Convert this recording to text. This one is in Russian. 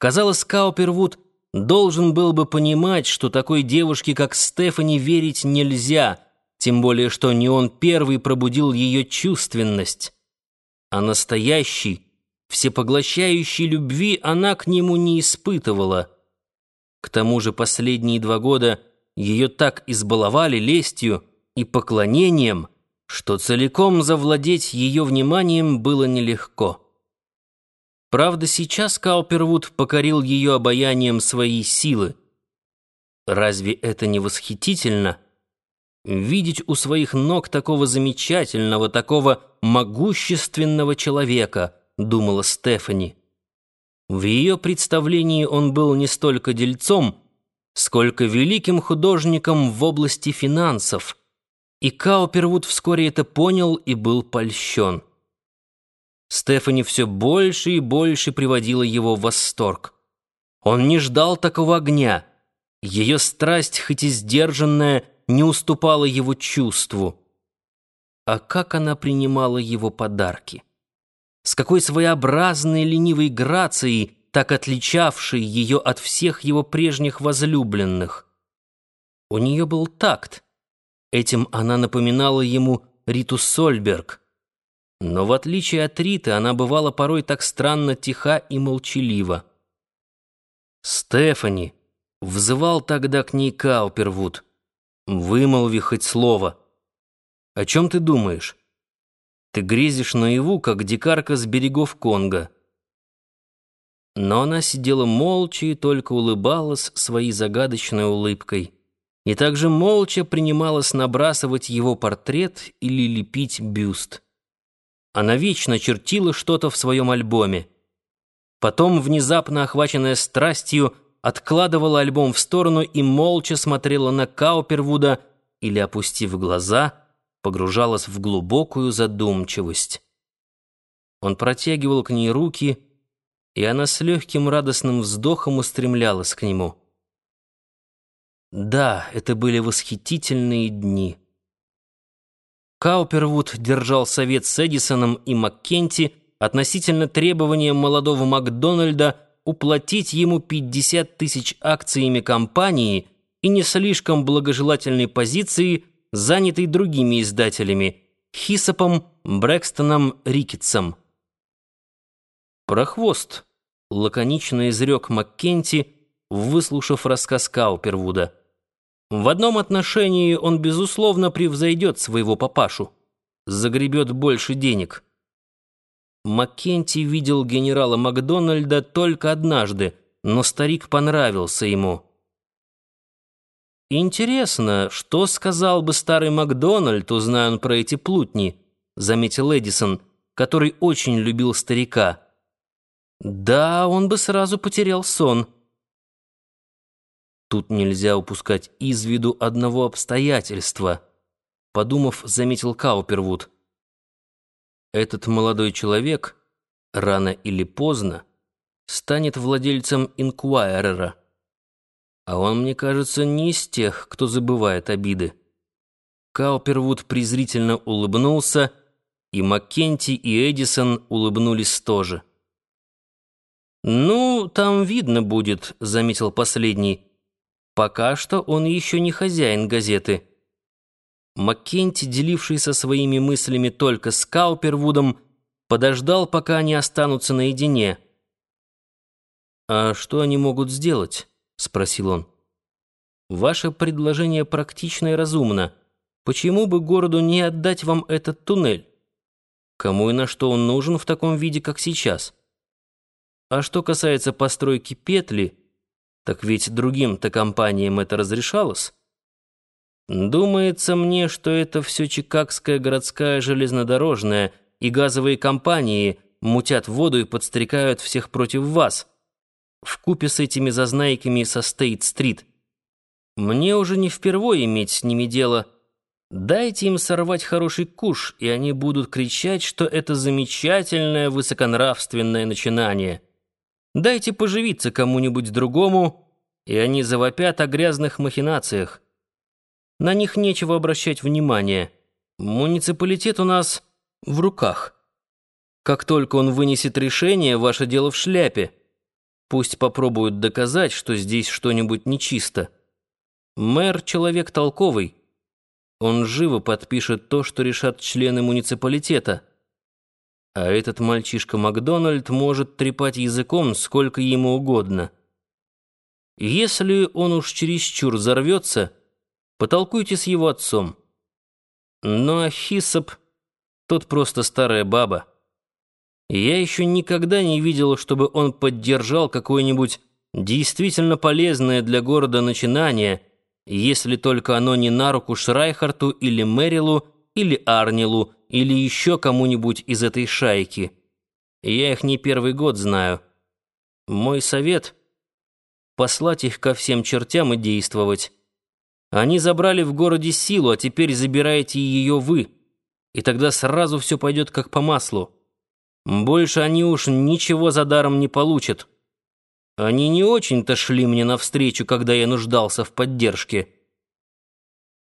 Казалось, Каупервуд должен был бы понимать, что такой девушке, как Стефани, верить нельзя, тем более, что не он первый пробудил ее чувственность. А настоящей, всепоглощающей любви она к нему не испытывала. К тому же последние два года ее так избаловали лестью и поклонением, что целиком завладеть ее вниманием было нелегко. Правда, сейчас Каупервуд покорил ее обаянием своей силы. Разве это не восхитительно? Видеть у своих ног такого замечательного, такого могущественного человека, думала Стефани. В ее представлении он был не столько дельцом, сколько великим художником в области финансов. И Каупервуд вскоре это понял и был польщен. Стефани все больше и больше приводила его в восторг. Он не ждал такого огня. Ее страсть, хоть и сдержанная, не уступала его чувству. А как она принимала его подарки? С какой своеобразной ленивой грацией, так отличавшей ее от всех его прежних возлюбленных. У нее был такт. Этим она напоминала ему Риту Сольберг. Но в отличие от Риты, она бывала порой так странно тиха и молчалива. «Стефани!» — взывал тогда к ней Каупервуд. «Вымолви хоть слово. О чем ты думаешь? Ты грезишь наяву, как дикарка с берегов Конго». Но она сидела молча и только улыбалась своей загадочной улыбкой. И также молча принималась набрасывать его портрет или лепить бюст. Она вечно чертила что-то в своем альбоме. Потом, внезапно охваченная страстью, откладывала альбом в сторону и молча смотрела на Каупервуда или, опустив глаза, погружалась в глубокую задумчивость. Он протягивал к ней руки, и она с легким радостным вздохом устремлялась к нему. Да, это были восхитительные дни. Каупервуд держал совет с Эдисоном и Маккенти относительно требования молодого Макдональда уплатить ему 50 тысяч акциями компании и не слишком благожелательной позиции, занятой другими издателями Хисопом, Брэкстоном, Рикетсом. «Прохвост», — лаконично изрек Маккенти, выслушав рассказ Каупервуда. В одном отношении он, безусловно, превзойдет своего папашу. Загребет больше денег. Маккенти видел генерала Макдональда только однажды, но старик понравился ему. «Интересно, что сказал бы старый Макдональд, узная он про эти плутни», заметил Эдисон, который очень любил старика. «Да, он бы сразу потерял сон». Тут нельзя упускать из виду одного обстоятельства, подумав, заметил Каупервуд. Этот молодой человек рано или поздно станет владельцем инкуайрера. А он, мне кажется, не из тех, кто забывает обиды. Каупервуд презрительно улыбнулся, и Маккенти и Эдисон улыбнулись тоже. «Ну, там видно будет», — заметил последний. Пока что он еще не хозяин газеты. Маккенти, делившийся своими мыслями только с Каупервудом, подождал, пока они останутся наедине. «А что они могут сделать?» — спросил он. «Ваше предложение практично и разумно. Почему бы городу не отдать вам этот туннель? Кому и на что он нужен в таком виде, как сейчас? А что касается постройки петли...» Так ведь другим-то компаниям это разрешалось. Думается мне, что это все Чикагская городская железнодорожная и газовые компании мутят воду и подстрекают всех против вас. В купе с этими зазнайками со Стейт-стрит. Мне уже не впервые иметь с ними дело. Дайте им сорвать хороший куш, и они будут кричать, что это замечательное высоконравственное начинание. Дайте поживиться кому-нибудь другому, и они завопят о грязных махинациях. На них нечего обращать внимания. Муниципалитет у нас в руках. Как только он вынесет решение, ваше дело в шляпе. Пусть попробуют доказать, что здесь что-нибудь нечисто. Мэр — человек толковый. Он живо подпишет то, что решат члены муниципалитета. А этот мальчишка Макдональд может трепать языком сколько ему угодно. Если он уж чересчур взорвется, потолкуйте с его отцом. Ну а Хиссоп, тот просто старая баба. Я еще никогда не видел, чтобы он поддержал какое-нибудь действительно полезное для города начинание, если только оно не на руку Шрайхарту или Мэрилу, или Арнилу, или еще кому-нибудь из этой шайки. Я их не первый год знаю. Мой совет — послать их ко всем чертям и действовать. Они забрали в городе силу, а теперь забираете ее вы, и тогда сразу все пойдет как по маслу. Больше они уж ничего за даром не получат. Они не очень-то шли мне навстречу, когда я нуждался в поддержке.